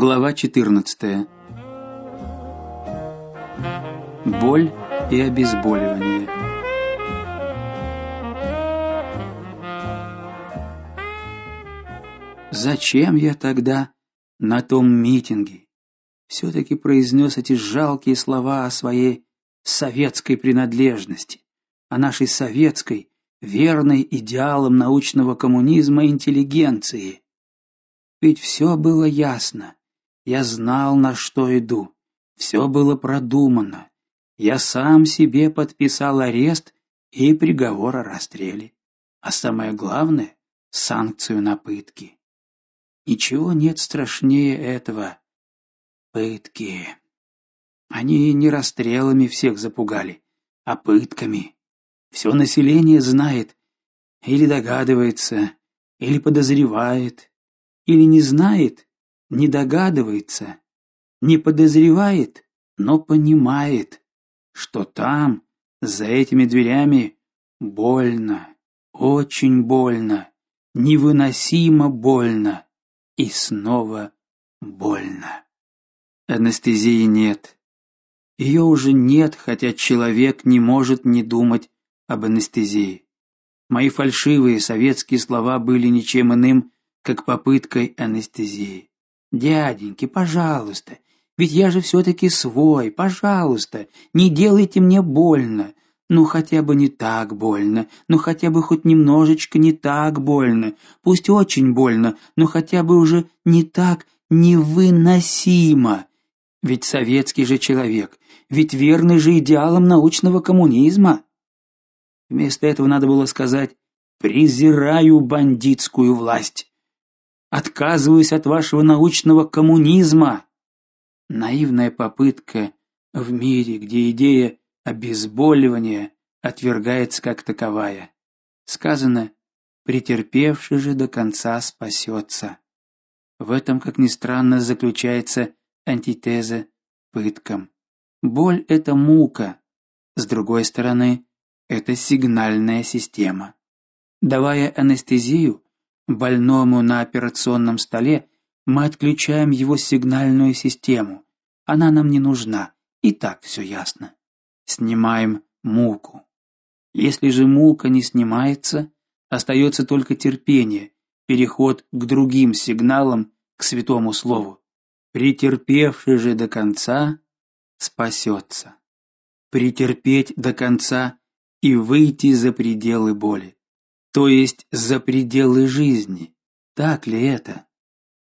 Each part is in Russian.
Глава 14. Боль и обезболивание. Зачем я тогда на том митинге все таки произнес эти жалкие слова о своей советской принадлежности, о нашей советской, верной идеалам научного коммунизма интеллигенции? Ведь все было ясно. Я знал, на что иду. Все было продумано. Я сам себе подписал арест и приговор о расстреле. А самое главное санкцию на пытки. Ничего нет страшнее этого. Пытки. Они не расстрелами всех запугали, а пытками. Все население знает или догадывается, или подозревает, или не знает, не догадывается, не подозревает, но понимает, что там, за этими дверями, больно, очень больно, невыносимо больно и снова больно. Анестезии нет. Ее уже нет, хотя человек не может не думать об анестезии. Мои фальшивые советские слова были ничем иным, как попыткой анестезии. Дяденьки, пожалуйста, ведь я же все таки свой, пожалуйста, не делайте мне больно. Ну хотя бы не так больно, ну хотя бы хоть немножечко не так больно. Пусть очень больно, но хотя бы уже не так невыносимо. Ведь советский же человек, ведь верный же идеалам научного коммунизма. Вместо этого надо было сказать: презираю бандитскую власть. Отказываюсь от вашего научного коммунизма. Наивная попытка в мире, где идея обезболивания отвергается как таковая. Сказано: претерпевший же до конца спасется. В этом, как ни странно, заключается антитеза пыткам. Боль это мука. С другой стороны, это сигнальная система. Давая анестезию, Больному на операционном столе мы отключаем его сигнальную систему. Она нам не нужна. И так все ясно. Снимаем муку. Если же мука не снимается, остается только терпение, переход к другим сигналам, к святому слову. Претерпевший же до конца спасется. Претерпеть до конца и выйти за пределы боли то есть за пределы жизни. Так ли это?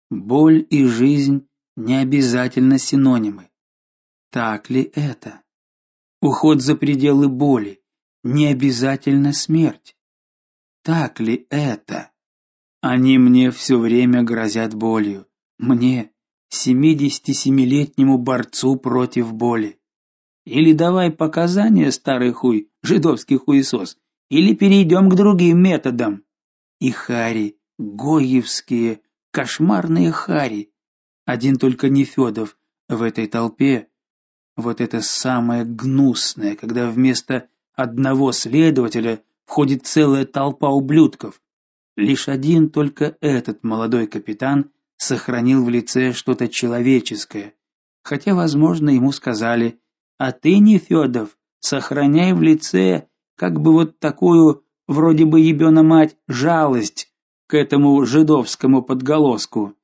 Боль и жизнь не обязательно синонимы. Так ли это? Уход за пределы боли не обязательно смерть. Так ли это? Они мне все время грозят болью. Мне, 77-летнему борцу против боли. Или давай показания, старый хуй, жидовский хуесос, или перейдем к другим методам. И хари, гоевские, кошмарные хари. Один только не Федов в этой толпе. Вот это самое гнусное, когда вместо одного следователя входит целая толпа ублюдков. Лишь один только этот молодой капитан сохранил в лице что-то человеческое, хотя, возможно, ему сказали: "А ты не Федов, сохраняй в лице как бы вот такую, вроде бы ебена мать, жалость к этому жидовскому подголоску.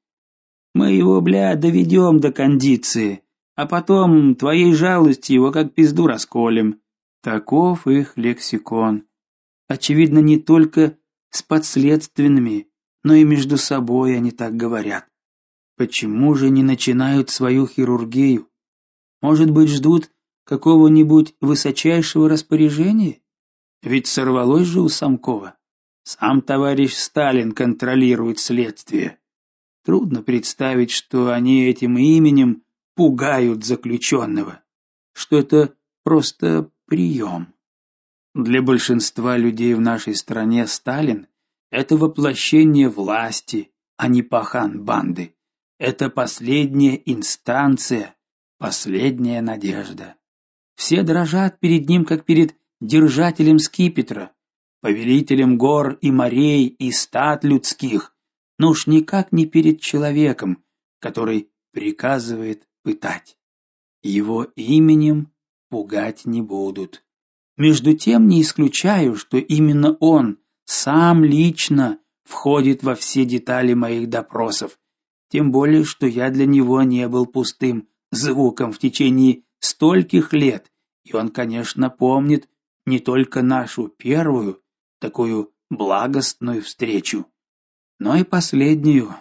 Мы его, бля, доведем до кондиции, а потом твоей жалостью его как пизду расколем. Таков их лексикон. Очевидно, не только с подследственными, но и между собой они так говорят. Почему же не начинают свою хирургию? Может быть, ждут какого-нибудь высочайшего распоряжения? Ведь сорвалось же у Самкова. Сам товарищ Сталин контролирует следствие. Трудно представить, что они этим именем пугают заключенного, что это просто прием. Для большинства людей в нашей стране Сталин это воплощение власти, а не пахан банды. Это последняя инстанция, последняя надежда. Все дрожат перед ним, как перед держателем скипетра, повелителем гор и морей и стад людских, но уж никак не перед человеком, который приказывает пытать. Его именем пугать не будут. Между тем не исключаю, что именно он сам лично входит во все детали моих допросов, тем более что я для него не был пустым звуком в течение стольких лет, и он, конечно, помнит не только нашу первую, такую благостную встречу, но и последнюю,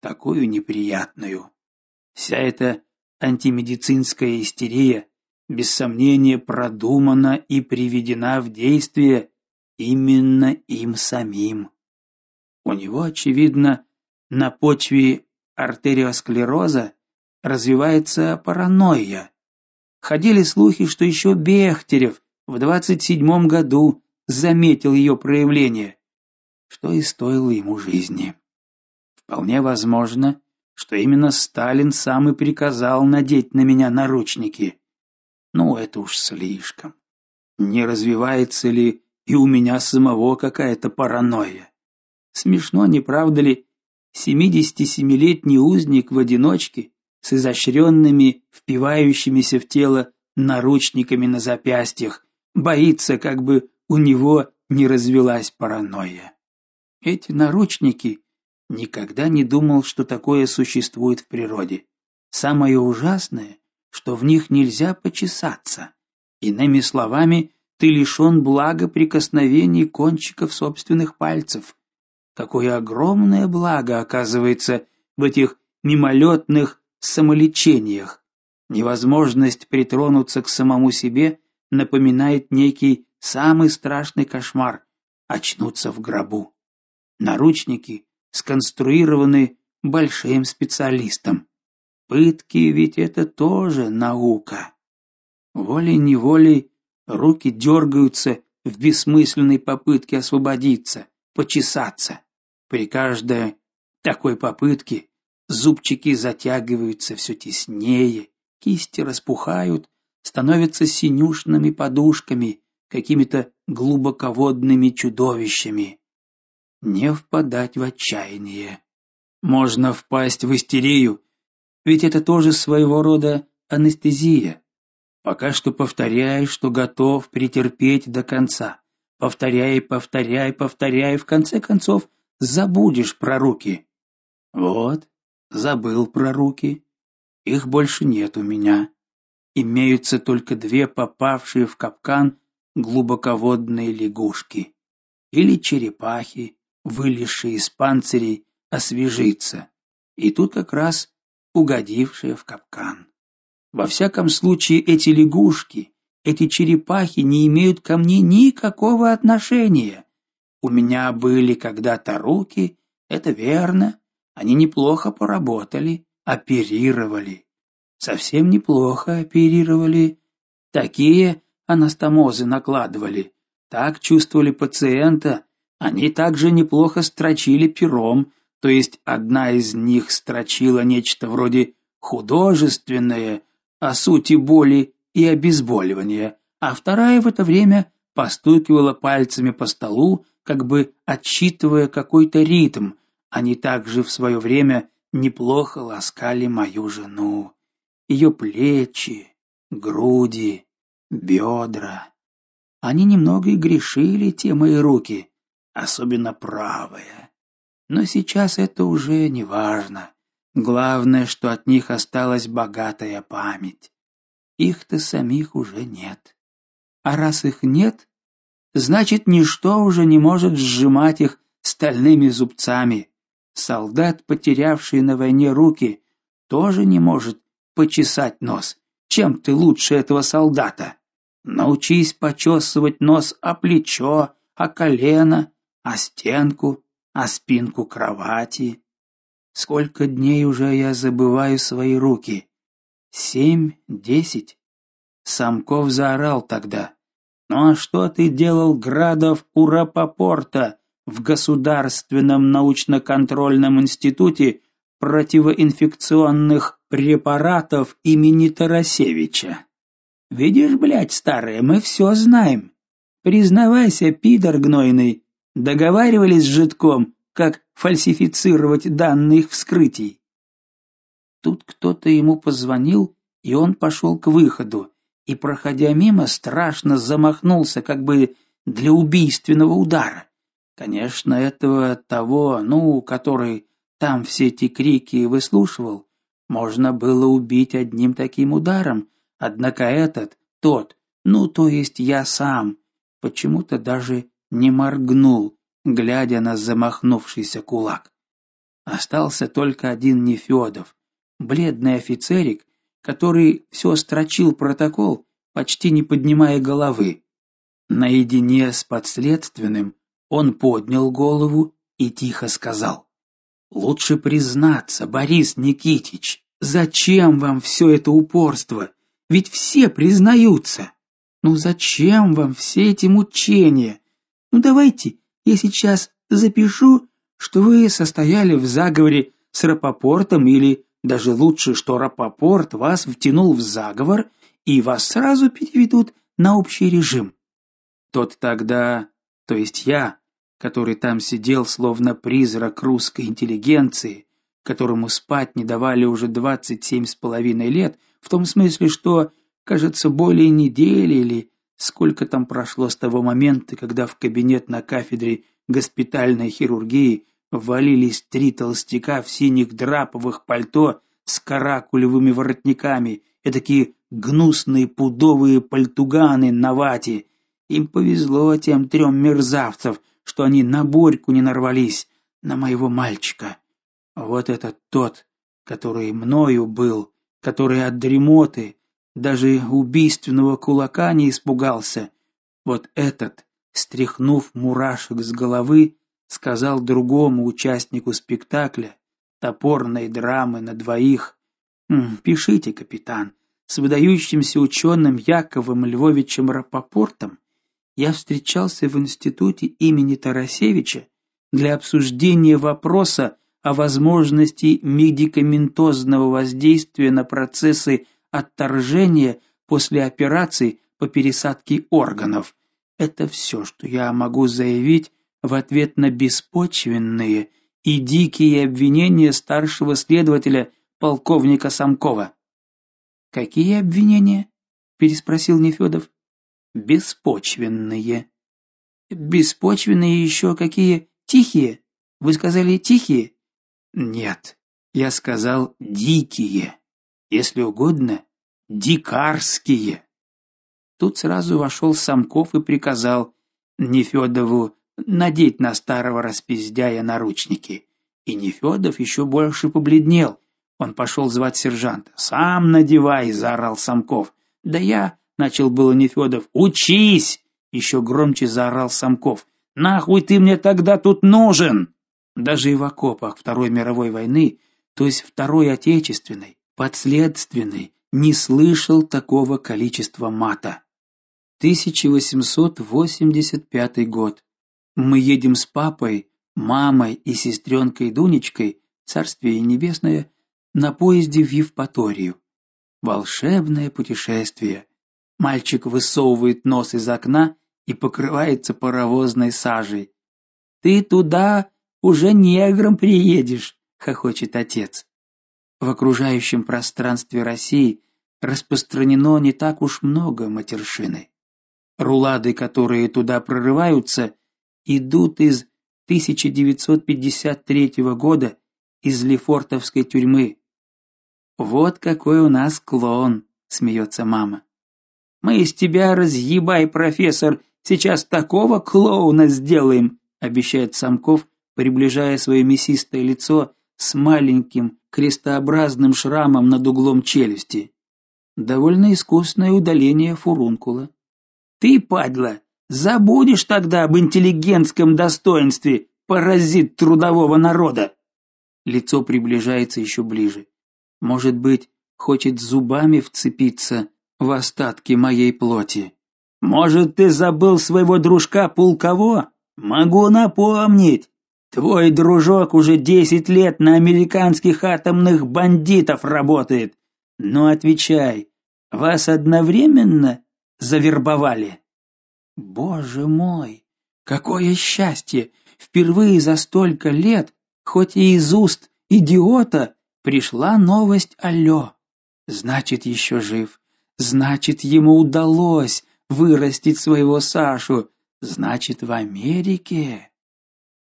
такую неприятную. Вся эта антимедицинская истерия без сомнения продумана и приведена в действие именно им самим. У него, очевидно, на почве артериосклероза развивается паранойя. Ходили слухи, что еще Бехтерев в двадцать седьмом году заметил ее проявление, что и стоило ему жизни. Вполне возможно, что именно Сталин сам и приказал надеть на меня наручники. Ну, это уж слишком. Не развивается ли и у меня самого какая-то паранойя? Смешно, не правда ли? Семидесятисемилетний узник в одиночке с изощренными, впивающимися в тело наручниками на запястьях, боится, как бы у него не развилась паранойя. Эти наручники никогда не думал, что такое существует в природе. Самое ужасное, что в них нельзя почесаться. Иными словами, ты лишен блага прикосновений кончиков собственных пальцев. Какое огромное благо оказывается в этих мимолетных самолечениях. Невозможность притронуться к самому себе напоминает некий самый страшный кошмар очнуться в гробу. Наручники сконструированы большим специалистом. Пытки ведь это тоже наука. Волей-неволей руки дергаются в бессмысленной попытке освободиться, почесаться. При каждой такой попытке зубчики затягиваются все теснее, кисти распухают, становятся синюшными подушками, какими-то глубоководными чудовищами. Не впадать в отчаяние. Можно впасть в истерию, ведь это тоже своего рода анестезия. Пока что повторяй, что готов претерпеть до конца. Повторяй, повторяй, повторяй, в конце концов забудешь про руки. Вот, забыл про руки. Их больше нет у меня. Имеются только две попавшие в капкан глубоководные лягушки или черепахи, вылезшие из панцирей освежиться. И тут как раз угодившие в капкан. Во всяком случае, эти лягушки эти черепахи не имеют ко мне никакого отношения. У меня были когда-то руки, это верно. Они неплохо поработали, оперировали. Совсем неплохо оперировали. Такие анастомозы накладывали. Так чувствовали пациента. Они также неплохо строчили пером, то есть одна из них строчила нечто вроде художественное о сути боли и обезболивания, а вторая в это время постукивала пальцами по столу, как бы отсчитывая какой-то ритм. Они также в свое время неплохо ласкали мою жену. Ее плечи, груди, бедра. Они немного и грешили, те мои руки, особенно правая. Но сейчас это уже не важно. Главное, что от них осталась богатая память. Их-то самих уже нет. А раз их нет, значит, ничто уже не может сжимать их стальными зубцами. Солдат, потерявший на войне руки, тоже не может почесать нос. Чем ты лучше этого солдата? Научись почесывать нос о плечо, о колено, о стенку, о спинку кровати. Сколько дней уже я забываю свои руки. Семь, десять. Самков заорал тогда: "Ну а что ты делал, Градов, у Рапопорта в Государственном научно-контрольном институте противоинфекционных препаратов имени Тарасевича?" Видишь, блядь, старые, мы все знаем. Признавайся, пидор гнойный, договаривались с Житком, как фальсифицировать данные их вскрытий. Тут кто-то ему позвонил, и он пошел к выходу, и проходя мимо, страшно замахнулся, как бы для убийственного удара. Конечно, этого того, ну, который там все эти крики выслушивал, можно было убить одним таким ударом, однако этот, тот, ну, то есть я сам, почему-то даже не моргнул, глядя на замахнувшийся кулак. Остался только один Нефёдов, бледный офицерик, который все строчил протокол, почти не поднимая головы. Наедине с подследственным он поднял голову и тихо сказал: "Лучше признаться, Борис Никитич, зачем вам все это упорство? Ведь все признаются. Ну зачем вам все эти мучения? Ну давайте я сейчас запишу, что вы состояли в заговоре с Рапопортом или даже лучше, что Рапопорт вас втянул в заговор и вас сразу переведут на общий режим. Тот тогда, то есть я, который там сидел словно призрак русской интеллигенции, которому спать не давали уже двадцать семь с половиной лет, в том смысле, что, кажется, более недели или сколько там прошло с того момента, когда в кабинет на кафедре госпитальной хирургии ввалились три толстяка в синих драповых пальто с каракулевыми воротниками, и такие гнусные пудовые пальтуганы на вате. Им повезло тем трем мерзавцев, что они на Борьку не нарвались, на моего мальчика. Вот этот тот, который мною был, который от дремоты, даже убийственного кулака не испугался. Вот этот, стряхнув мурашек с головы, сказал другому участнику спектакля, топорной драмы на двоих. Пишите, капитан, с выдающимся ученым Яковом Львовичем Рапопортом я встречался в институте имени Тарасевича для обсуждения вопроса о возможности медикаментозного воздействия на процессы отторжения после операций по пересадке органов. Это все, что я могу заявить в ответ на беспочвенные и дикие обвинения старшего следователя полковника Самкова. Какие обвинения? переспросил Нефёдов. Беспочвенные. Беспочвенные еще какие? Тихие? Вы сказали тихие? Нет, я сказал дикие. Если угодно, дикарские. Тут сразу вошел Самков и приказал Нефёдову надеть на старого распиздяя наручники. И Нефёдов еще больше побледнел. Он пошел звать сержанта. "Сам надевай", заорал Самков. "Да я", начал было Нефёдов. "Учись!" еще громче заорал Самков. "Нахуй ты мне тогда тут нужен?" Даже и в окопах Второй мировой войны, то есть Второй отечественной, подследственный, не слышал такого количества мата. 1885 год. Мы едем с папой, мамой и сестренкой Дунечкой, царствие небесное, на поезде в Евпаторию. Волшебное путешествие. Мальчик высовывает нос из окна и покрывается паровозной сажей. Ты туда уже негром приедешь, хохочет отец. В окружающем пространстве России распространено не так уж много матершины. Рулады, которые туда прорываются, идут из 1953 года из Лефортовской тюрьмы. Вот какой у нас клоун, смеется мама. Мы из тебя разъебай, профессор, сейчас такого клоуна сделаем, обещает Самков, приближая свое мясистое лицо с маленьким крестообразным шрамом над углом челюсти. Довольно искусное удаление фурункула. Ты, падла, забудешь тогда об интеллигентском достоинстве, паразит трудового народа. Лицо приближается еще ближе. Может быть, хочет зубами вцепиться в остатки моей плоти. Может, ты забыл своего дружка Пулково? Могу напомнить. Твой дружок уже десять лет на американских атомных бандитов работает. Ну отвечай, вас одновременно завербовали? Боже мой, какое счастье! Впервые за столько лет, хоть и из уст идиота, пришла новость алло. Значит, еще жив. Значит, ему удалось вырастить своего Сашу. Значит, в Америке.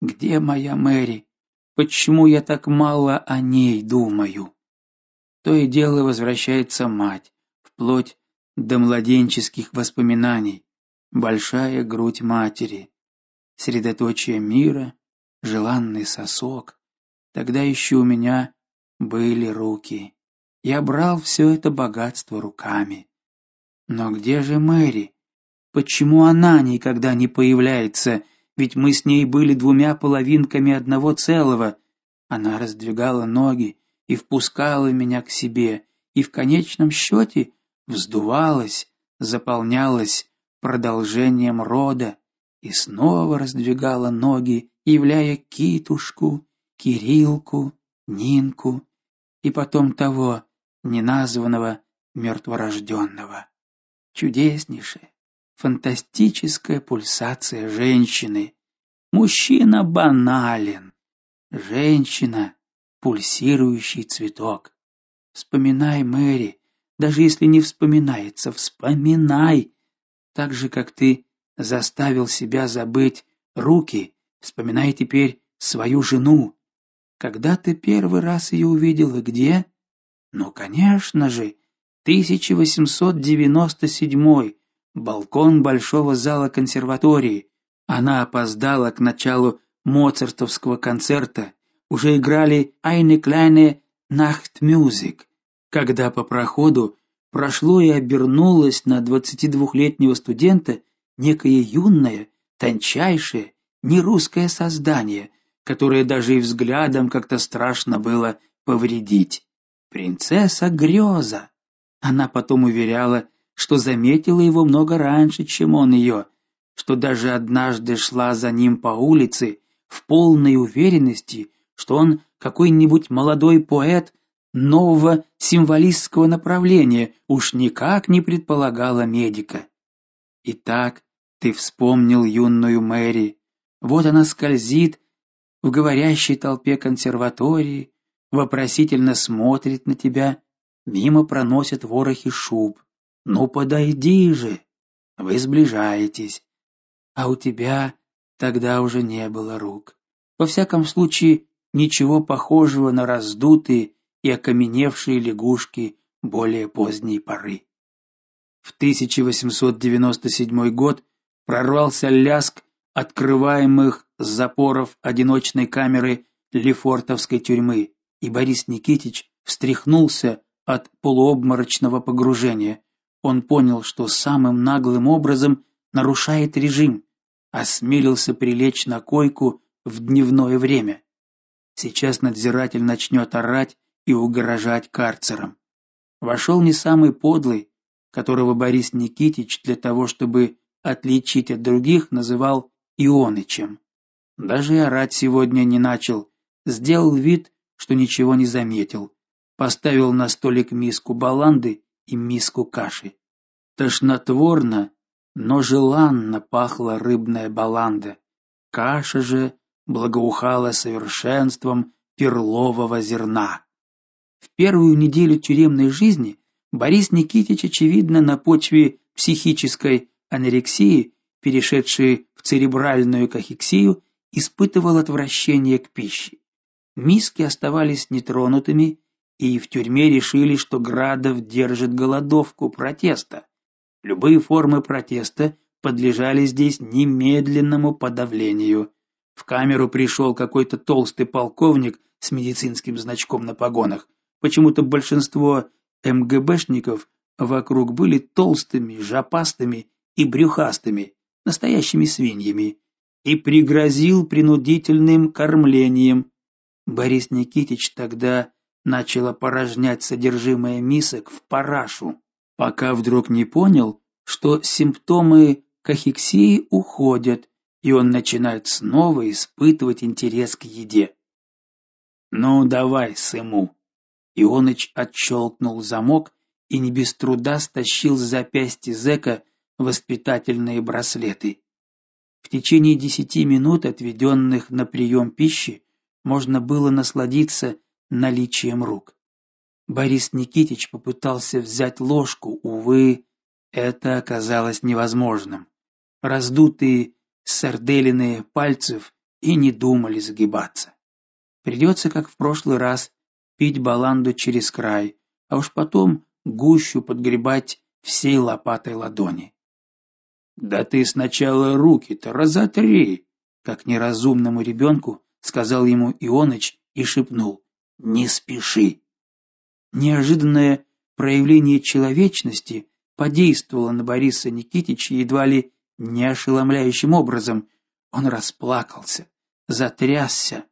Где моя Мэри? Почему я так мало о ней думаю? То и дело возвращается мать, вплоть до младенческих воспоминаний. Большая грудь матери, средоточие мира, желанный сосок. Тогда еще у меня были руки. Я брал все это богатство руками. Но где же Мэри? Почему она никогда не появляется? Ведь мы с ней были двумя половинками одного целого. Она раздвигала ноги и впускала меня к себе, и в конечном счете вздувалась, заполнялась продолжением рода и снова раздвигала ноги, являя Китушку, Кирилку, Нинку и потом того неназванного мертворожденного. Чудеснейшая, фантастическая пульсация женщины. Мужчина банален, женщина пульсирующий цветок. Вспоминай, Мэри, даже если не вспоминается, вспоминай, так же как ты заставил себя забыть руки, вспоминай теперь свою жену. Когда ты первый раз ее увидел и где? Ну, конечно же, 1897 балкон большого зала консерватории. Она опоздала к началу моцартовского концерта. Уже играли Eine kleine Nachtmusik, когда по проходу прошло и обернулось на 22-летнего студента некое юное, тончайшее, нерусское создание, которое даже и взглядом как-то страшно было повредить. Принцесса Греза. Она потом уверяла, что заметила его много раньше, чем он ее, что даже однажды шла за ним по улице в полной уверенности, что он какой-нибудь молодой поэт нового символистского направления, уж никак не предполагала медика. Итак, ты вспомнил юную Мэри. Вот она скользит в говорящей толпе консерватории, вопросительно смотрит на тебя, мимо проносят ворохи шуб. Ну подойди же. Вы сближаетесь. А у тебя тогда уже не было рук. Во всяком случае, ничего похожего на раздутые и окаменевшие лягушки более поздней поры. В 1897 год прорвался лязг открываемых запоров одиночной камеры Лефортовской тюрьмы, и Борис Никитич встряхнулся от полуобморочного погружения. Он понял, что самым наглым образом нарушает режим, осмелился прилечь на койку в дневное время. Сейчас надзиратель начнет орать и угрожать карцером. Вошел не самый подлый, которого Борис Никитич для того, чтобы отличить от других, называл Ионычем. Даже и орать сегодня не начал, сделал вид, что ничего не заметил. Поставил на столик миску баланды и миску каши. Тошнотворно, но желанно пахла рыбная баланда. Каша же благоухала совершенством перлового зерна. В первую неделю тюремной жизни Борис Никитич очевидно на почве психической анорексии, перешедшей в церебральную кахексию, испытывал отвращение к пище. Миски оставались нетронутыми, и в тюрьме решили, что Градов держит голодовку протеста. Любые формы протеста подлежали здесь немедленному подавлению. В камеру пришел какой-то толстый полковник с медицинским значком на погонах. Почему-то большинство МГБшников вокруг были толстыми, жопастыми и брюхастыми, настоящими свиньями, и пригрозил принудительным кормлением. Борис Никитич тогда начал опорожнять содержимое мисок в парашу, пока вдруг не понял, что симптомы кахексии уходят, и он начинает снова испытывать интерес к еде. Ну давай, Сыму. Ионыч отщелкнул замок и не без труда стащил с запястья зэка воспитательные браслеты. В течение десяти минут, отведенных на прием пищи, можно было насладиться наличием рук. Борис Никитич попытался взять ложку, увы, это оказалось невозможным. Раздутые сарделиные пальцев и не думали загибаться. Придется, как в прошлый раз, пить баланду через край, а уж потом гущу подгребать всей лопатой ладони. Да ты сначала руки-то разотри, как неразумному ребенку сказал ему Ионыч и шепнул: "Не спеши". Неожиданное проявление человечности подействовало на Бориса Никитича едва ли не ошеломляющим образом. Он расплакался, затрясся,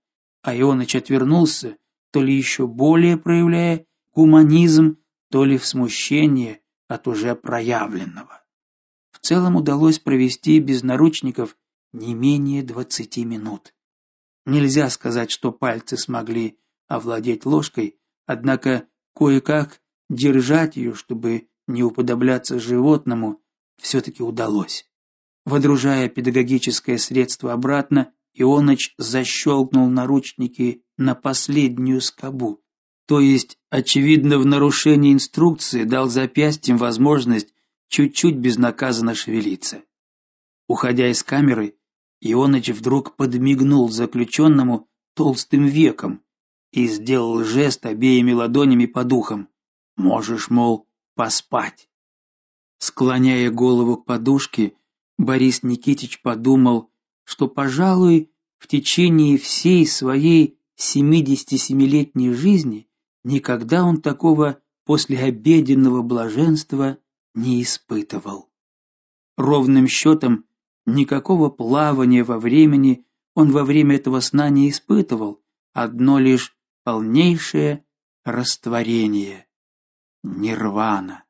а Ионыч отвернулся, то ли еще более проявляя гуманизм, то ли в смущении от уже проявленного. В целом удалось провести без наручников не менее двадцати минут. Нельзя сказать, что пальцы смогли овладеть ложкой, однако кое-как держать ее, чтобы не уподобляться животному, все таки удалось. Водружая педагогическое средство обратно, Ионыч защелкнул наручники на последнюю скобу, то есть, очевидно, в нарушении инструкции дал запястьям возможность чуть-чуть безнаказанно шевелиться. Уходя из камеры, Ионыч вдруг подмигнул заключенному толстым веком и сделал жест обеими ладонями по духам. Можешь, мол, поспать. Склоняя голову к подушке, Борис Никитич подумал, что, пожалуй, в течение всей своей 77-летней жизни никогда он такого послеобеденного блаженства не испытывал. Ровным счетом никакого плавания во времени он во время этого сна не испытывал, одно лишь полнейшее растворение, нирвана.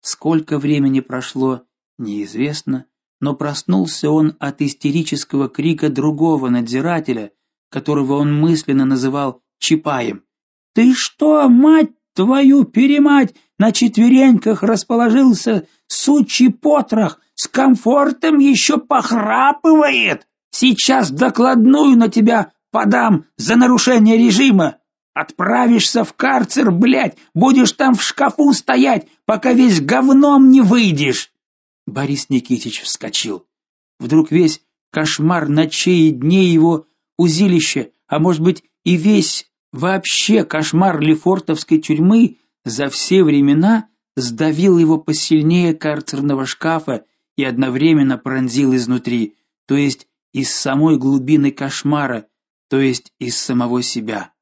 Сколько времени прошло, неизвестно, но проснулся он от истерического крика другого надзирателя, которого он мысленно называл Чапаем. Ты что, мать твою перемать, на четвереньках расположился сучий потрох, с комфортом еще похрапывает. Сейчас докладную на тебя подам за нарушение режима. Отправишься в карцер, блядь, будешь там в шкафу стоять, пока весь говном не выйдешь. Борис Никитич вскочил. Вдруг весь кошмар ночей и дней его узилища, а может быть и весь вообще кошмар Лефортовской тюрьмы за все времена сдавил его посильнее карцерного шкафа и одновременно пронзил изнутри, то есть из самой глубины кошмара, то есть из самого себя.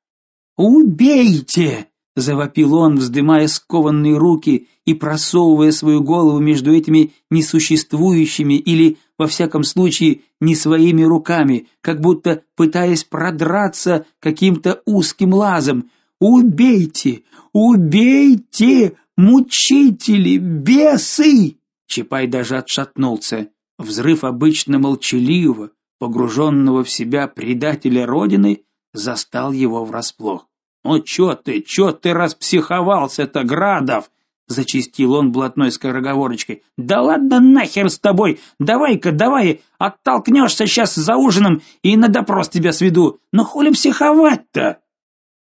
«Убейте!» — завопил он, вздымая скованные руки и просовывая свою голову между этими несуществующими или, во всяком случае, не своими руками, как будто пытаясь продраться каким-то узким лазом. «Убейте! Убейте! Мучители! Бесы!» Чапай даже отшатнулся. Взрыв обычно молчаливого, погруженного в себя предателя родины, застал его врасплох. "Ну чё ты, чё ты распсиховался-то, Градов?" зачистил он блатной скороговорочкой. "Да ладно нахер с тобой. Давай-ка, давай, оттолкнешься сейчас за ужином и на допрос тебя сведу. Но хули психовать-то?"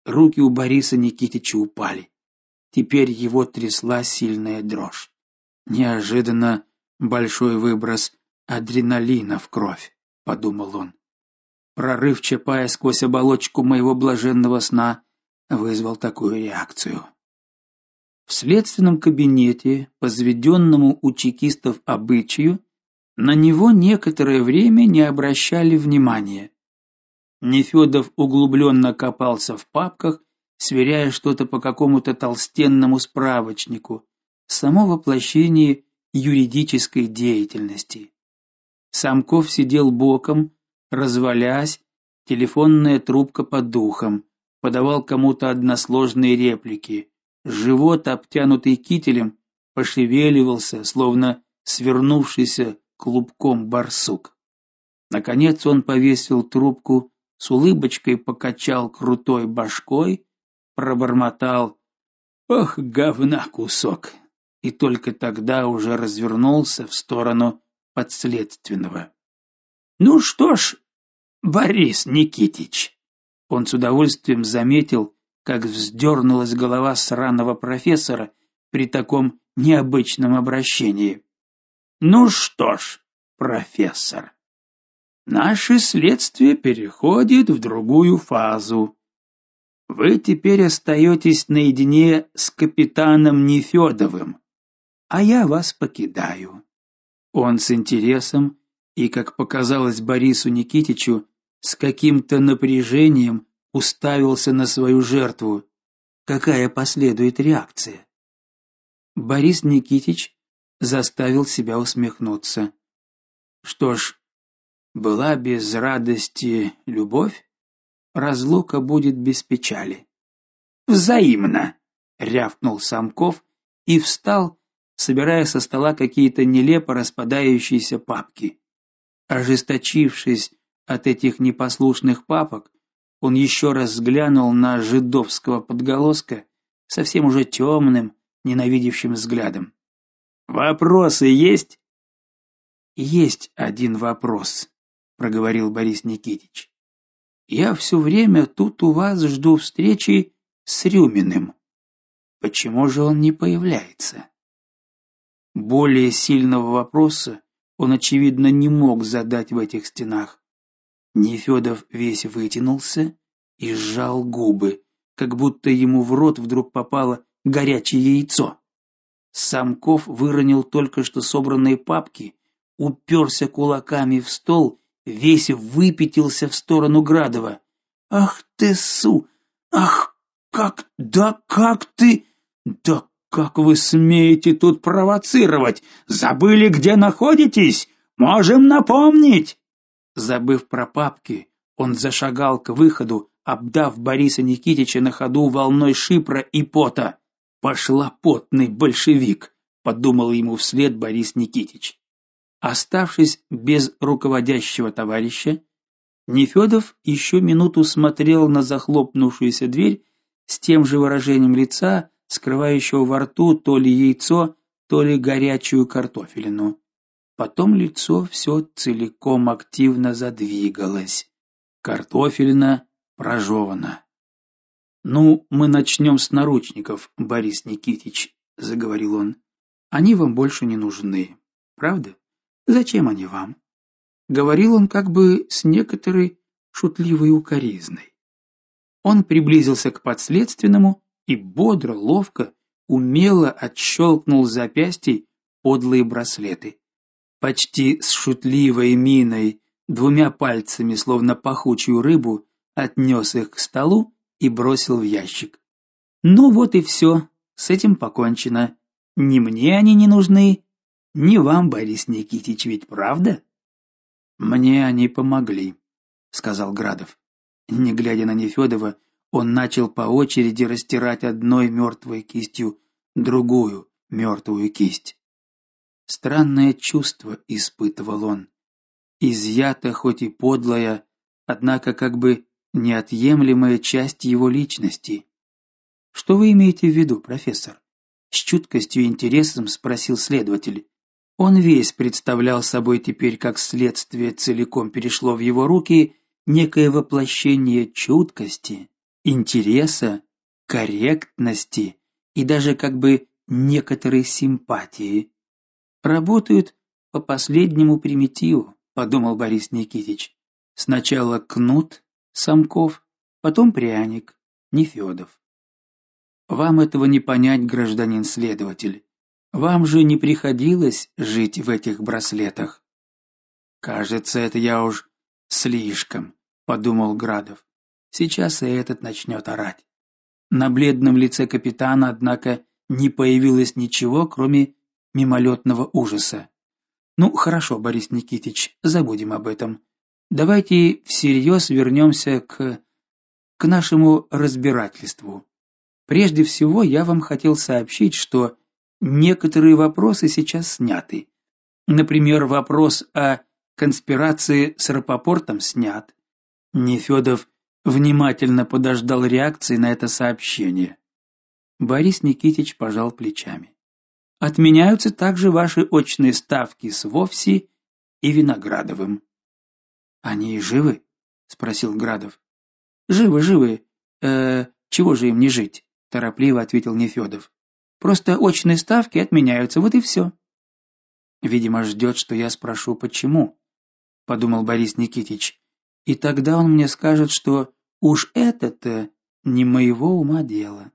Руки у Бориса Никитича упали. Теперь его трясла сильная дрожь. Неожиданно большой выброс адреналина в кровь, подумал он. Прорыв Чапая сквозь оболочку моего блаженного сна вызвал такую реакцию. В следственном кабинете, по заведенному у чекистов обычаю, на него некоторое время не обращали внимания. Нефёдов углубленно копался в папках, сверяя что-то по какому-то толстенному справочнику, само воплощение юридической деятельности. Самков сидел боком, развалясь, телефонная трубка под духом подавал кому-то односложные реплики. Живот, обтянутый кителем, пошевеливался, словно свернувшийся клубком барсук. Наконец он повесил трубку, с улыбочкой покачал крутой башкой, пробормотал: "Ох, говна кусок". И только тогда уже развернулся в сторону подследственного. "Ну что ж, Борис Никитич, он с удовольствием заметил, как вздернулась голова сраного профессора при таком необычном обращении. Ну что ж, профессор, наше следствие переходит в другую фазу. Вы теперь остаетесь наедине с капитаном Нефёдовым, а я вас покидаю. Он с интересом и, как показалось Борису Никитичу, с каким-то напряжением уставился на свою жертву. Какая последует реакция? Борис Никитич заставил себя усмехнуться. Что ж, была без радости любовь, разлука будет без печали. Взаимно, рявкнул Самков и встал, собирая со стола какие-то нелепо распадающиеся папки. Ожесточившись от этих непослушных папок, он еще раз взглянул на жидовского подголоска совсем уже темным, ненавидящим взглядом. Вопросы есть? Есть один вопрос, проговорил Борис Никитич. Я все время тут у вас жду встречи с Рюминым. Почему же он не появляется? Более сильного вопроса он очевидно не мог задать в этих стенах. Нефёдов весь вытянулся и сжал губы, как будто ему в рот вдруг попало горячее яйцо. Самков выронил только что собранные папки, уперся кулаками в стол, весь выпятился в сторону Градова. Ах ты су! Ах, как да как ты? Да как вы смеете тут провоцировать? Забыли, где находитесь? Можем напомнить. Забыв про папки, он зашагал к выходу, обдав Бориса Никитича на ходу волной шипра и пота. Пошла потный большевик, подумал ему вслед Борис Никитич. Оставшись без руководящего товарища, Нефёдов еще минуту смотрел на захлопнувшуюся дверь с тем же выражением лица, скрывающего во рту то ли яйцо, то ли горячую картофелину. Потом лицо все целиком активно задвигалось. Картофелина прожевана. Ну, мы начнем с наручников, Борис Никитич, заговорил он. Они вам больше не нужны. Правда? Зачем они вам? говорил он как бы с некоторой шутливой укоризной. Он приблизился к подследственному и бодро, ловко, умело отщелкнул с запястий подлые браслеты. Почти с шутливой миной, двумя пальцами, словно пахучую рыбу, отнес их к столу и бросил в ящик. Ну вот и все, с этим покончено. Ни мне они не нужны, ни вам, Борис Никитич, ведь правда? Мне они помогли, сказал Градов. Не глядя на Нефёдова, он начал по очереди растирать одной мертвой кистью другую мертвую кисть. Странное чувство испытывал он. Изъято хоть и подлая, однако как бы неотъемлемая часть его личности. Что вы имеете в виду, профессор? с чуткостью и интересом спросил следователь. Он весь представлял собой теперь, как следствие целиком перешло в его руки, некое воплощение чуткости, интереса, корректности и даже как бы некоторой симпатии. Работают по последнему примитиву, подумал Борис Никитич. Сначала кнут, Самков, потом пряник, Нефёдов. Вам этого не понять, гражданин следователь. Вам же не приходилось жить в этих браслетах. Кажется, это я уж слишком, подумал Градов. Сейчас и этот начнет орать. На бледном лице капитана, однако, не появилось ничего, кроме мимолетного ужаса. Ну, хорошо, Борис Никитич, забудем об этом. Давайте всерьез вернемся к к нашему разбирательству. Прежде всего, я вам хотел сообщить, что некоторые вопросы сейчас сняты. Например, вопрос о конспирации с Рапопортом снят. Нефёдов внимательно подождал реакции на это сообщение. Борис Никитич пожал плечами. Отменяются также ваши очные ставки с Вовси и Виноградовым. Они живы? спросил Градов. Живы, живы. Э, Чего же им не жить? торопливо ответил Нефёдов. Просто очные ставки отменяются, вот и все. Видимо, ждет, что я спрошу почему, подумал Борис Никитич. И тогда он мне скажет, что уж это-то не моего ума дело.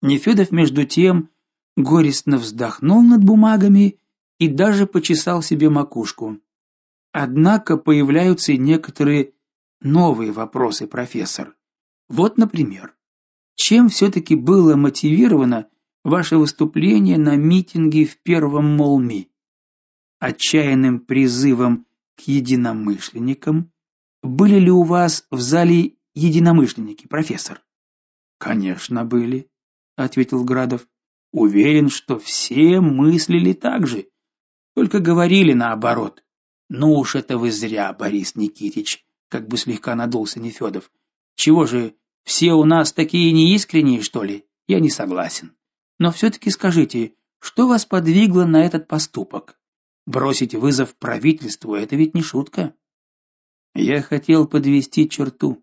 Нефёдов между тем горестно вздохнул над бумагами и даже почесал себе макушку. Однако появляются и некоторые новые вопросы, профессор. Вот, например, чем все таки было мотивировано ваше выступление на митинге в первом Молми? Отчаянным призывом к единомышленникам? Были ли у вас в зале единомышленники, профессор? Конечно, были, ответил Градов. Уверен, что все мыслили так же, только говорили наоборот. Ну уж это вы зря, Борис Никитич, как бы слегка надулся Нефёдов. Чего же все у нас такие неискренние, что ли? Я не согласен. Но все таки скажите, что вас подвигло на этот поступок? Бросить вызов правительству это ведь не шутка. Я хотел подвести черту,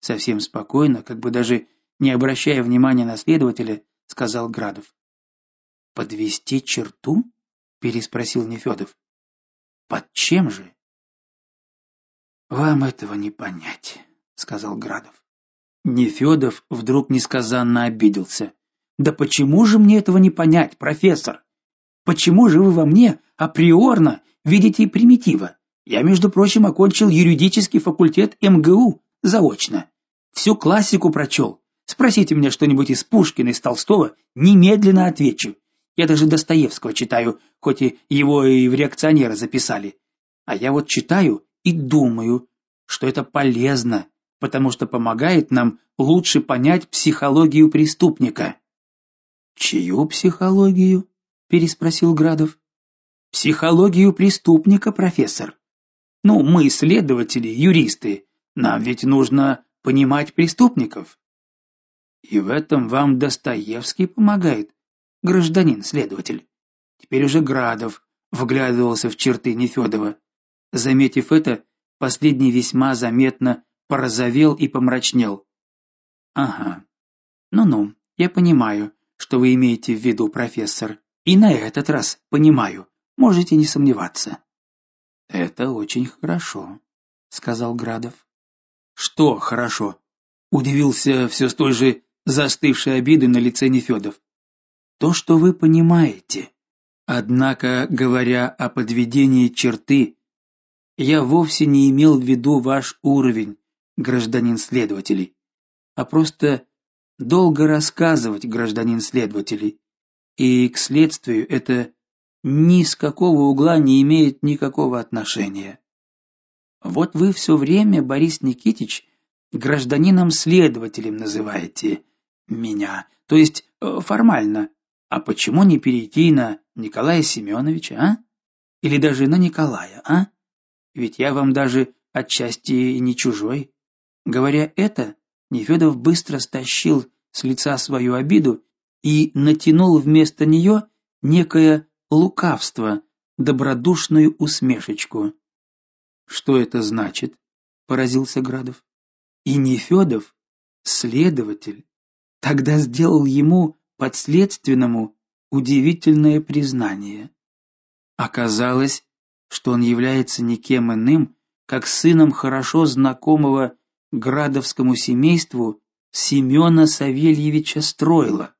совсем спокойно, как бы даже не обращая внимания на следователя, сказал Градов. Подвести черту? переспросил Нефёдов. Под чем же? Вам этого не понять, сказал Градов. Нефёдов вдруг несказанно обиделся. Да почему же мне этого не понять, профессор? Почему же вы во мне априорно видите примитива? Я, между прочим, окончил юридический факультет МГУ заочно. Всю классику прочел. Спросите меня что-нибудь из Пушкина, из Толстого, немедленно отвечу. Я даже Достоевского читаю, хоть и его и в реакционеры записали. А я вот читаю и думаю, что это полезно, потому что помогает нам лучше понять психологию преступника. Чью психологию? переспросил Градов. Психологию преступника, профессор. Ну, мы следователи, юристы, нам ведь нужно понимать преступников. И в этом вам Достоевский помогает, гражданин следователь. Теперь уже Градов вглядывался в черты Нефёдова. Заметив это, последний весьма заметно порозовел и помрачнел. Ага. Ну-ну, я понимаю, что вы имеете в виду, профессор. И на этот раз понимаю. Можете не сомневаться. Это очень хорошо, сказал Градов. Что хорошо? удивился все с той же застывшей обидой на лице Нефёдов. То, что вы понимаете. Однако, говоря о подведении черты, я вовсе не имел в виду ваш уровень, гражданин следователей, а просто долго рассказывать, гражданин следователей. И к следствию это ни с какого угла не имеет никакого отношения. Вот вы все время, Борис Никитич, гражданином-следователем называете меня, то есть э, формально. А почему не перейти на Николая Семеновича, а? Или даже на Николая, а? Ведь я вам даже отчасти не чужой. Говоря это, Нефёдов быстро стащил с лица свою обиду и натянул вместо нее некое лукавство, добродушную усмешечку. Что это значит? поразился Градов. И Нефёдов, следователь, тогда сделал ему подследственному удивительное признание. Оказалось, что он является никем иным, как сыном хорошо знакомого градовскому семейству Семёна Савельевича Стройла.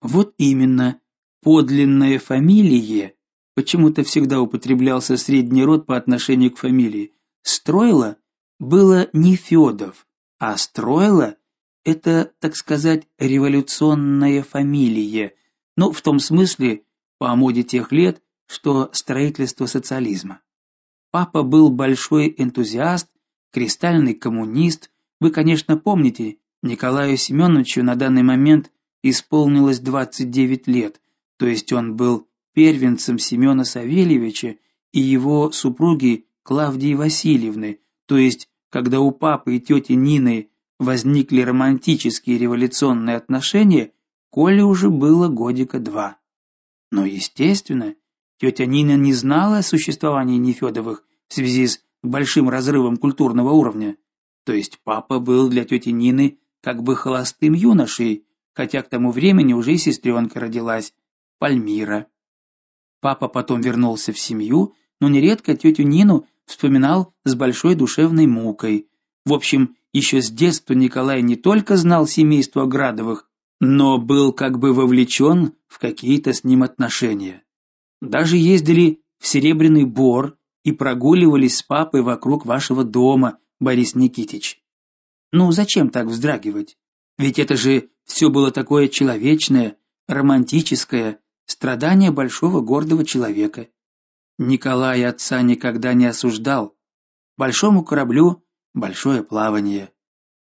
Вот именно, подлинное фамилие почему-то всегда употреблялся средний род по отношению к фамилии. Стройло было не Федов, а Стройло это, так сказать, революционная фамилия, ну, в том смысле, по моде тех лет, что строительство социализма. Папа был большой энтузиаст, кристальный коммунист. Вы, конечно, помните, Николаю Семеновичу на данный момент исполнилось 29 лет, то есть он был первенцем Семена Савельевича и его супруги Клавдии Васильевны, то есть когда у папы и тети Нины возникли романтические революционные отношения, Коле уже было годика два. Но, естественно, тетя Нина не знала о существовании Нефёдовых в связи с большим разрывом культурного уровня. То есть папа был для тети Нины как бы холостым юношей, хотя к тому времени уже и сестренка родилась, Пальмира. Папа потом вернулся в семью, но нередко тетю Нину вспоминал с большой душевной мукой. В общем, еще с детства Николай не только знал семейство Градовых, но был как бы вовлечен в какие-то с ним отношения. Даже ездили в Серебряный Бор и прогуливались с папой вокруг вашего дома, Борис Никитич. Ну зачем так вздрагивать? Ведь это же все было такое человечное, романтическое, страдание большого гордого человека. Николай отца никогда не осуждал. Большому кораблю большое плавание.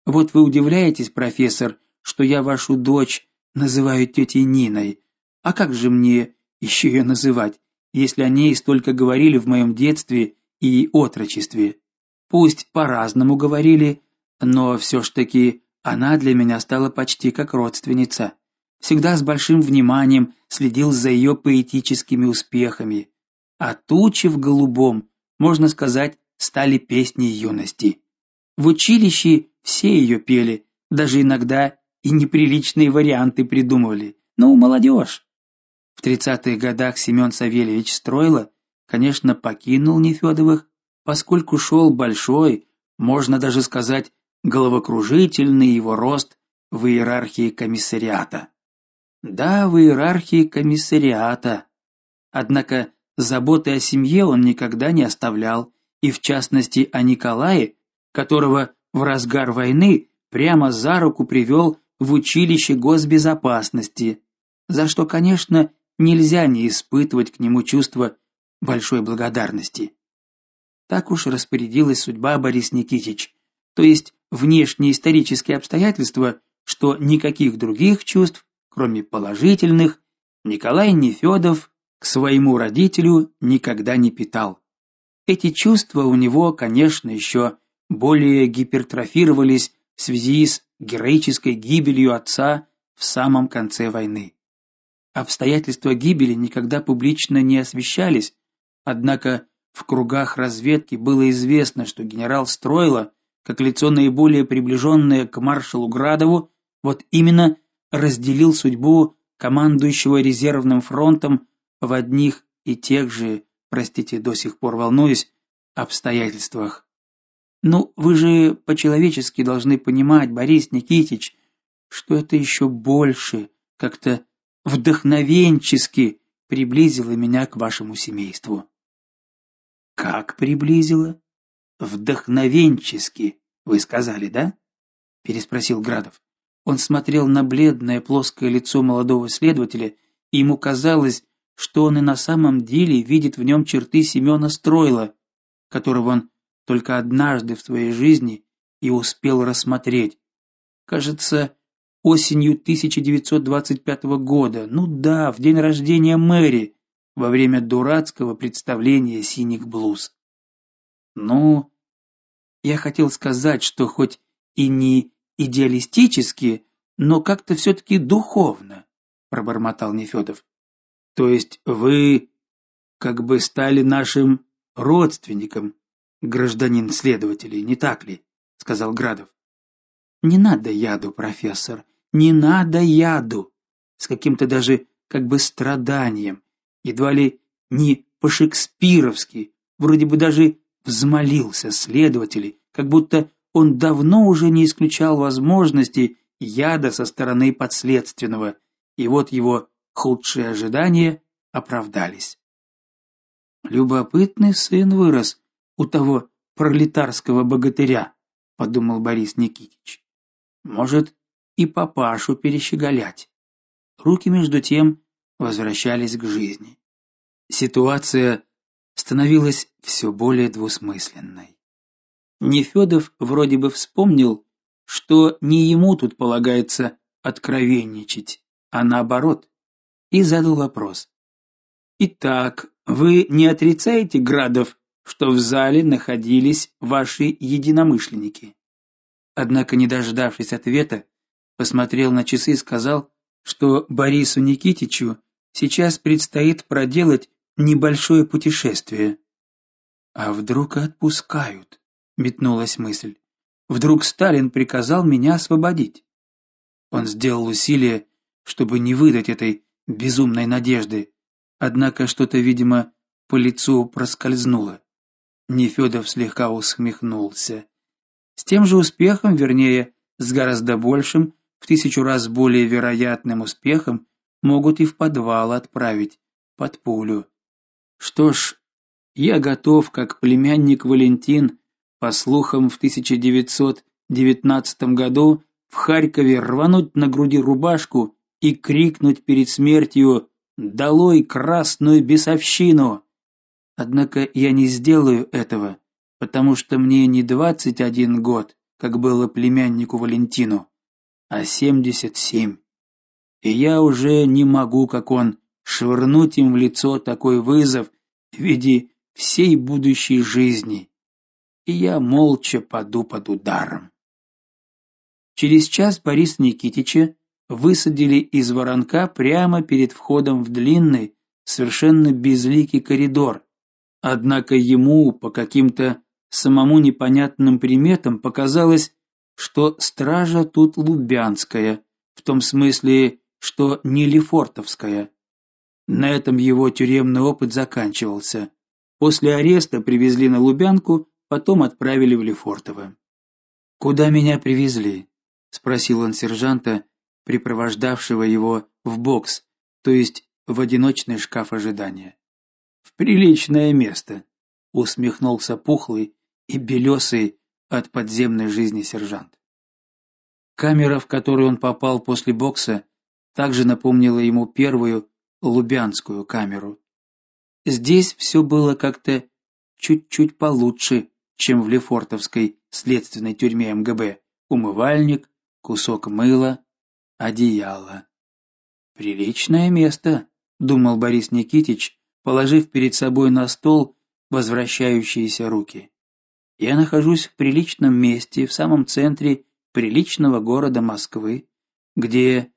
Вот вы удивляетесь, профессор, что я вашу дочь называю тетей Ниной. А как же мне еще ее называть, если о ней столько говорили в моем детстве и отрочестве? Пусть по-разному говорили, но все ж таки она для меня стала почти как родственница. Всегда с большим вниманием следил за ее поэтическими успехами. А тучи в голубом, можно сказать, стали песней юности. В училище все ее пели, даже иногда и неприличные варианты придумывали. Ну, молодежь. В тридцатых годах Семен Савельевич Стройло, конечно, покинул Нефёдовых, поскольку шел большой, можно даже сказать, головокружительный его рост в иерархии комиссариата. Да, в иерархии комиссариата. Однако заботы о семье он никогда не оставлял, и в частности о Николае, которого в разгар войны прямо за руку привел в училище госбезопасности, за что, конечно, нельзя не испытывать к нему чувство большой благодарности. Так уж распорядилась судьба Борис Никитич, то есть внешние исторические обстоятельства, что никаких других чувств, кроме положительных, Николай Нефёдов к своему родителю никогда не питал. Эти чувства у него, конечно, еще более гипертрофировались в связи с героической гибелью отца в самом конце войны. Обстоятельства гибели никогда публично не освещались, однако в кругах разведки было известно, что генерал Стройло, как лицо наиболее приближенное к маршалу Градову, вот именно разделил судьбу командующего резервным фронтом в одних и тех же, простите, до сих пор волнуюсь, обстоятельствах. Ну, вы же по-человечески должны понимать, Борис Никитич, что это еще больше как-то вдохновенчески приблизило меня к вашему семейству. Как приблизило? Вдохновенчески, вы сказали, да? переспросил Градов. Он смотрел на бледное плоское лицо молодого следователя, и ему казалось, что он и на самом деле видит в нем черты Семена Стройла, которого он только однажды в своей жизни и успел рассмотреть. Кажется, осенью 1925 года. Ну да, в день рождения Мэри, во время дурацкого представления синих блуз. Ну, я хотел сказать, что хоть и не идеалистически, но как-то все таки духовно, пробормотал Нефёдов. То есть вы как бы стали нашим родственником, гражданин следователей, не так ли? сказал Градов. Не надо яду, профессор, не надо яду. С каким-то даже как бы страданием, едва ли не по-шекспировски, вроде бы даже взмолился следователей, как будто он давно уже не исключал возможности яда со стороны подследственного, и вот его худшие ожидания оправдались. Любопытный сын вырос, у того пролетарского богатыря, подумал Борис Никитич. Может, и папашу перещеголять. Руки между тем возвращались к жизни. Ситуация становилась все более двусмысленной. Нефёдов вроде бы вспомнил, что не ему тут полагается откровенничать, а наоборот, и задал вопрос. Итак, вы не отрицаете, Градов, что в зале находились ваши единомышленники. Однако, не дождавшись ответа, посмотрел на часы и сказал, что Борису Никитичу сейчас предстоит проделать небольшое путешествие. А вдруг отпускают? метнулась мысль. Вдруг Сталин приказал меня освободить. Он сделал усилие, чтобы не выдать этой безумной надежды, однако что-то, видимо, по лицу проскользнуло. Нефёдов слегка усмехнулся. С тем же успехом, вернее, с гораздо большим, в тысячу раз более вероятным успехом, могут и в подвал отправить под пулю. Что ж, я готов, как племянник Валентин, по слухам, в 1919 году в Харькове рвануть на груди рубашку и крикнуть перед смертью «Долой красную бесовщину!». Однако я не сделаю этого, потому что мне не двадцать один год, как было племяннику Валентину, а семьдесят семь. И я уже не могу, как он, швырнуть им в лицо такой вызов в виде всей будущей жизни. И я молча паду под ударом. Через час Борис Никитича высадили из воронка прямо перед входом в длинный, совершенно безликий коридор. Однако ему по каким-то самому непонятным приметам показалось, что стража тут лубянская, в том смысле, что не Лефортовская. На этом его тюремный опыт заканчивался. После ареста привезли на Лубянку, потом отправили в Лефортово. Куда меня привезли? спросил он сержанта, припровождавшего его в бокс, то есть в одиночный шкаф ожидания. Приличное место, усмехнулся пухлый и белесый от подземной жизни сержант. Камера, в которую он попал после бокса, также напомнила ему первую лубянскую камеру. Здесь все было как-то чуть-чуть получше, чем в Лефортовской следственной тюрьме МГБ. Умывальник, кусок мыла, одеяло. Приличное место, думал Борис Никитич, положив перед собой на стол возвращающиеся руки. Я нахожусь в приличном месте, в самом центре приличного города Москвы, где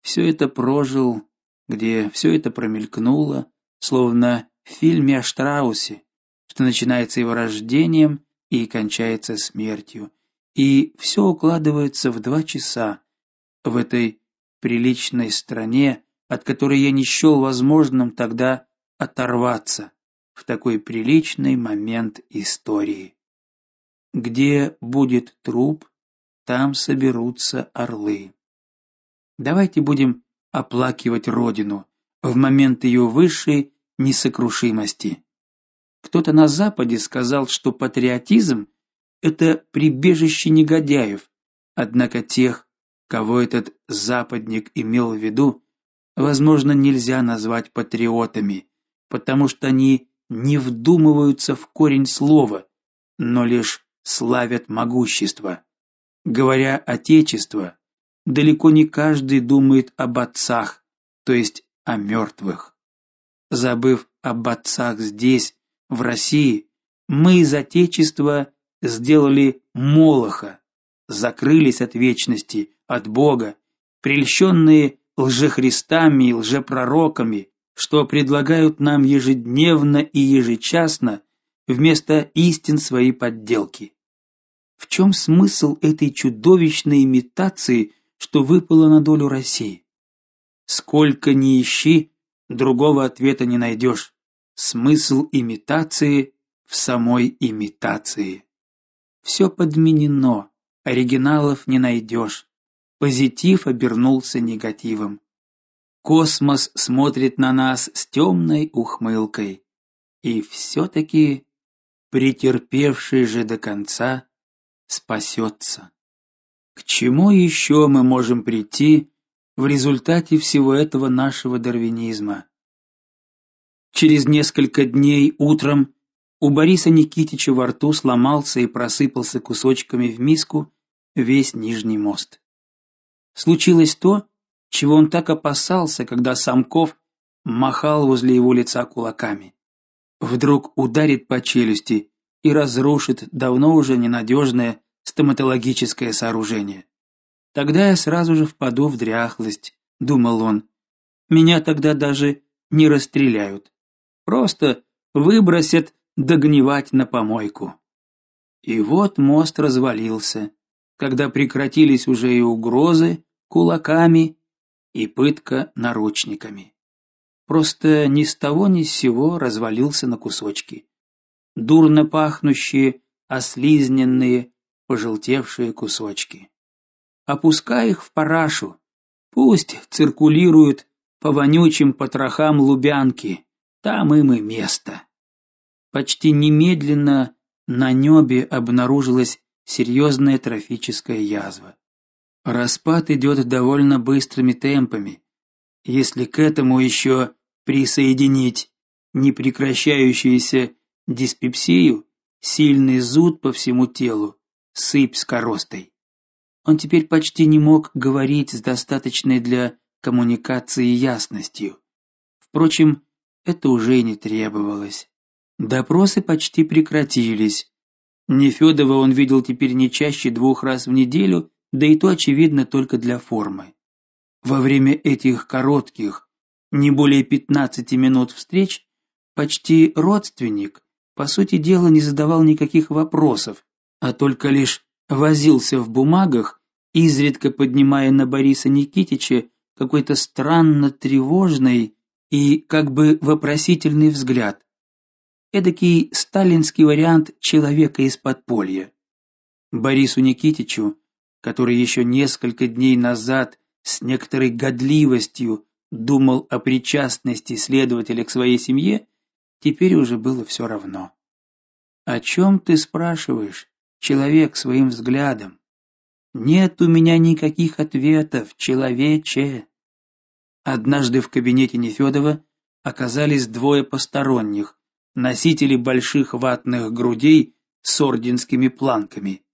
все это прожил, где все это промелькнуло, словно в фильме о Штраусе, что начинается его рождением и кончается смертью, и все укладывается в два часа в этой приличной стране, от которой я не счел возможным тогда оторваться в такой приличный момент истории. Где будет труп, там соберутся орлы. Давайте будем оплакивать родину в момент ее высшей несокрушимости. Кто-то на западе сказал, что патриотизм это прибежище негодяев. Однако тех, кого этот западник имел в виду, возможно, нельзя назвать патриотами, потому что они не вдумываются в корень слова, но лишь славят могущество. Говоря отечество, далеко не каждый думает об отцах, то есть о мертвых. Забыв об отцах здесь, в России, мы из отечества сделали Молоха, закрылись от вечности, от Бога, прельщенные лжехристами и лжепророками, что предлагают нам ежедневно и ежечасно вместо истин свои подделки. В чем смысл этой чудовищной имитации, что выпало на долю России? Сколько ни ищи, другого ответа не найдешь. Смысл имитации в самой имитации. Все подменено, оригиналов не найдешь. Позитив обернулся негативом. Космос смотрит на нас с темной ухмылкой. И все таки претерпевший же до конца спасется. К чему еще мы можем прийти в результате всего этого нашего дарвинизма? Через несколько дней утром у Бориса Никитича во рту сломался и просыпался кусочками в миску весь нижний мост. Случилось то, чего он так опасался, когда Самков махал возле его лица кулаками. Вдруг ударит по челюсти и разрушит давно уже ненадежное стоматологическое сооружение. Тогда я сразу же впаду в дряхлость, думал он. Меня тогда даже не расстреляют. Просто выбросят догнивать на помойку. И вот мост развалился. Когда прекратились уже и угрозы, кулаками и пытка наручниками. Просто ни с того ни с сего развалился на кусочки. Дурно пахнущие, ослизненные, пожелтевшие кусочки. Опускай их в парашу. Пусть циркулируют по вонючим потрохам Лубянки. Там им и место. Почти немедленно на небе обнаружилась серьезная трофическая язва. Распад идет довольно быстрыми темпами. Если к этому еще присоединить непрекращающуюся диспепсию, сильный зуд по всему телу, сыпь с коростой. Он теперь почти не мог говорить с достаточной для коммуникации ясностью. Впрочем, это уже и не требовалось. Допросы почти прекратились. Нефёдова он видел теперь не чаще двух раз в неделю, да и то очевидно только для формы. Во время этих коротких, не более 15 минут встреч, почти родственник, по сути дела, не задавал никаких вопросов, а только лишь возился в бумагах, изредка поднимая на Бориса Никитича какой-то странно тревожный и как бы вопросительный взгляд. Эдакий сталинский вариант человека из подполья. Борису Никитичу, который еще несколько дней назад с некоторой годливостью думал о причастности следователя к своей семье, теперь уже было все равно. О чем ты спрашиваешь, человек своим взглядом? Нет у меня никаких ответов, человече. Однажды в кабинете Нефёдова оказались двое посторонних, носители больших ватных грудей с орденскими планками.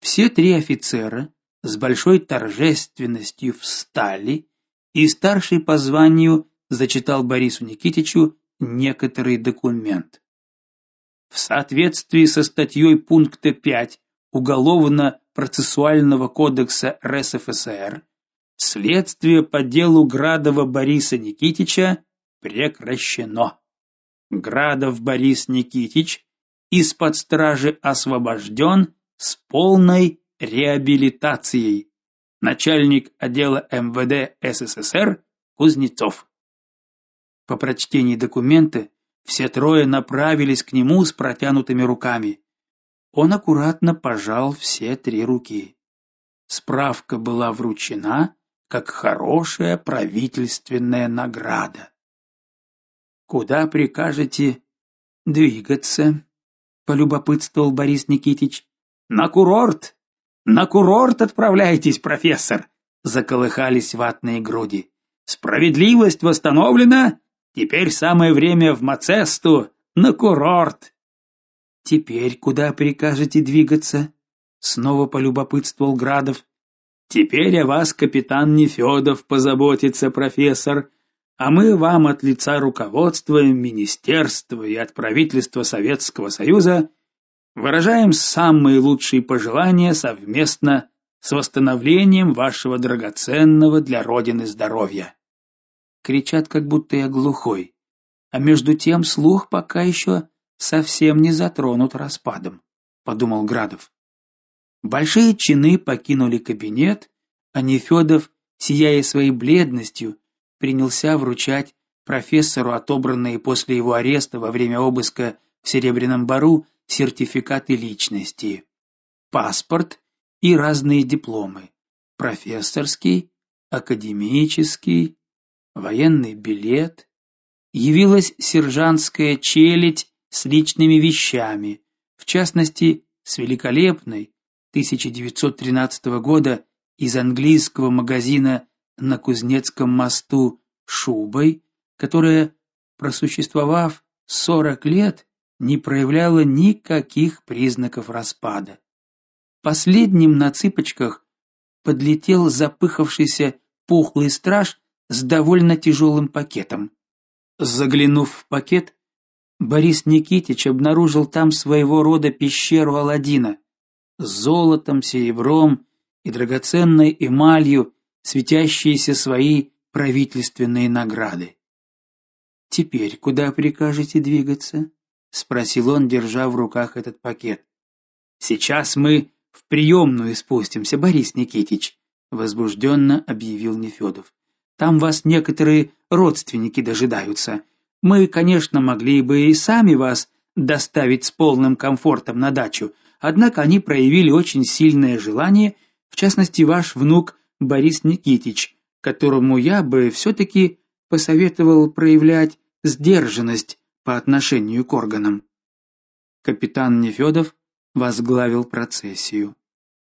Все три офицера с большой торжественностью встали, и старший по званию зачитал Борису Никитичу некоторый документ. В соответствии со статьей пункта 5 Уголовно-процессуального кодекса РСФСР следствие по делу Градова Бориса Никитича прекращено. Градов Борис Никитич из-под стражи освобожден с полной реабилитацией. Начальник отдела МВД СССР Кузнецов. По прочтении документа все трое направились к нему с протянутыми руками. Он аккуратно пожал все три руки. Справка была вручена как хорошая правительственная награда. Куда прикажете двигаться? полюбопытствовал Борис Никитич. На курорт. На курорт отправляйтесь, профессор, заколыхались ватные груди. Справедливость восстановлена, теперь самое время в Мацесту, на курорт. Теперь куда прикажете двигаться? снова полюбопытствовал Градов. Теперь о вас капитан Нефёдов позаботится, профессор, а мы вам от лица руководства министерства и от правительства Советского Союза выражаем самые лучшие пожелания совместно с восстановлением вашего драгоценного для родины здоровья. Кричат, как будто я глухой, а между тем слух пока еще совсем не затронут распадом, подумал Градов. Большие чины покинули кабинет, а Нефёдов, сияя своей бледностью, принялся вручать профессору отобранные после его ареста во время обыска в Серебряном бару сертификаты личности, паспорт и разные дипломы: профессорский, академический, военный билет. Явилась сержантская челядь с личными вещами, в частности, с великолепной 1913 года из английского магазина на Кузнецком мосту шубой, которая, просуществовав 40 лет, не проявляла никаких признаков распада. Последним на цыпочках подлетел запыхавшийся пухлый страж с довольно тяжелым пакетом. Заглянув в пакет, Борис Никитич обнаружил там своего рода пещеру Аладдина с золотом, серебром и драгоценной эмалью, светящиеся свои правительственные награды. Теперь куда прикажете двигаться? Спросил он, держа в руках этот пакет. Сейчас мы в приемную спустимся, Борис Никитич, возбужденно объявил Нефёдов. Там вас некоторые родственники дожидаются. Мы, конечно, могли бы и сами вас доставить с полным комфортом на дачу, однако они проявили очень сильное желание, в частности, ваш внук Борис Никитич, которому я бы все таки посоветовал проявлять сдержанность по отношению к органам. Капитан Нефёдов возглавил процессию.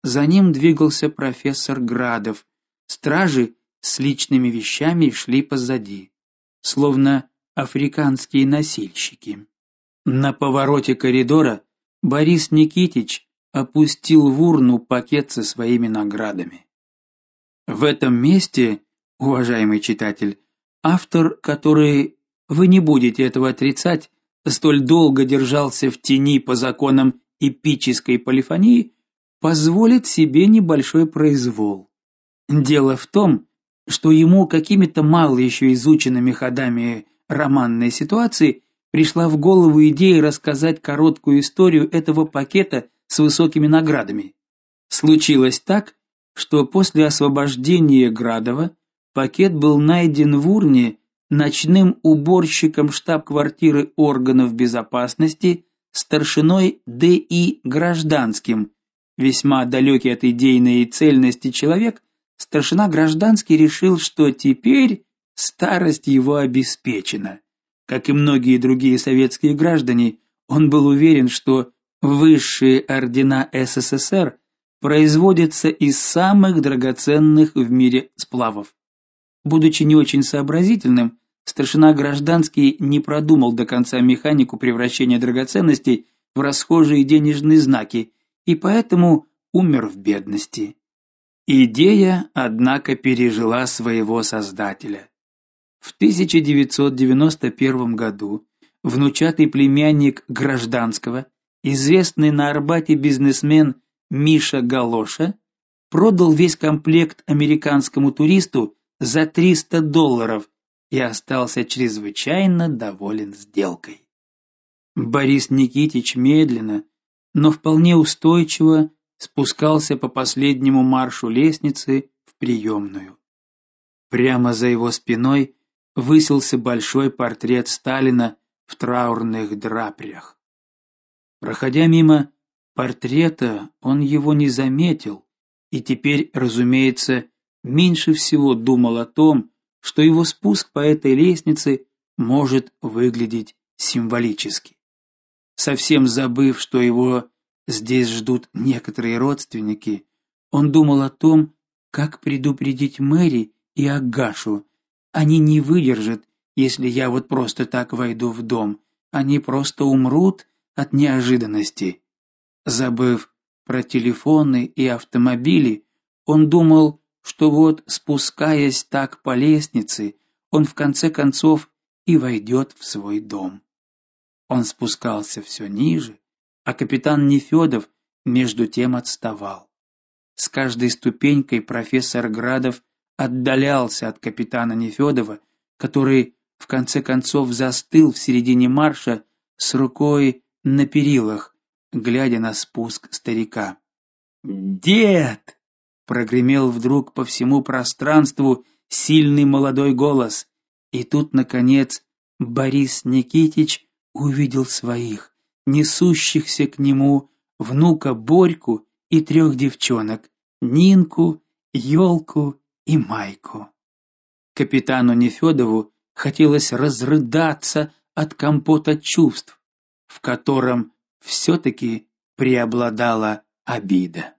За ним двигался профессор Градов. Стражи с личными вещами шли позади, словно африканские носильщики. На повороте коридора Борис Никитич опустил в урну пакет со своими наградами. В этом месте, уважаемый читатель, автор, который вы не будете этого отрицать, столь долго держался в тени по законам эпической полифонии, позволит себе небольшой произвол. Дело в том, что ему какими-то мало еще изученными ходами романной ситуации пришла в голову идея рассказать короткую историю этого пакета с высокими наградами. Случилось так, что после освобождения Градова пакет был найден в урне ночным уборщиком штаб-квартиры органов безопасности старшиной Д.И. Гражданским. Весьма далекий от идейной цельности человек, старшина Гражданский решил, что теперь старость его обеспечена. Как и многие другие советские граждане, он был уверен, что высшие ордена СССР производятся из самых драгоценных в мире сплавов. Будучи не очень сообразительным, старшина Гражданский не продумал до конца механику превращения драгоценностей в расхожие денежные знаки и поэтому умер в бедности. Идея, однако, пережила своего создателя. В 1991 году внучатый племянник Гражданского, известный на Арбате бизнесмен Миша Галоша, продал весь комплект американскому туристу за 300 долларов и остался чрезвычайно доволен сделкой. Борис Никитич медленно, но вполне устойчиво спускался по последнему маршу лестницы в приемную. Прямо за его спиной высился большой портрет Сталина в траурных драпрях. Проходя мимо портрета, он его не заметил и теперь, разумеется, меньше всего думал о том, что его спуск по этой лестнице может выглядеть символически. Совсем забыв, что его здесь ждут некоторые родственники, он думал о том, как предупредить Мэри и Агашу. Они не выдержат, если я вот просто так войду в дом. Они просто умрут от неожиданности. Забыв про телефоны и автомобили, он думал что вот, спускаясь так по лестнице, он в конце концов и войдет в свой дом. Он спускался все ниже, а капитан Нефёдов между тем отставал. С каждой ступенькой профессор Градов отдалялся от капитана Нефёдова, который в конце концов застыл в середине марша с рукой на перилах, глядя на спуск старика. "Дед!" Прогремел вдруг по всему пространству сильный молодой голос. И тут наконец Борис Никитич увидел своих, несущихся к нему внука Борьку и трех девчонок: Нинку, Ёлку и Майку. Капитану Нефёдову хотелось разрыдаться от компота чувств, в котором все таки преобладала обида.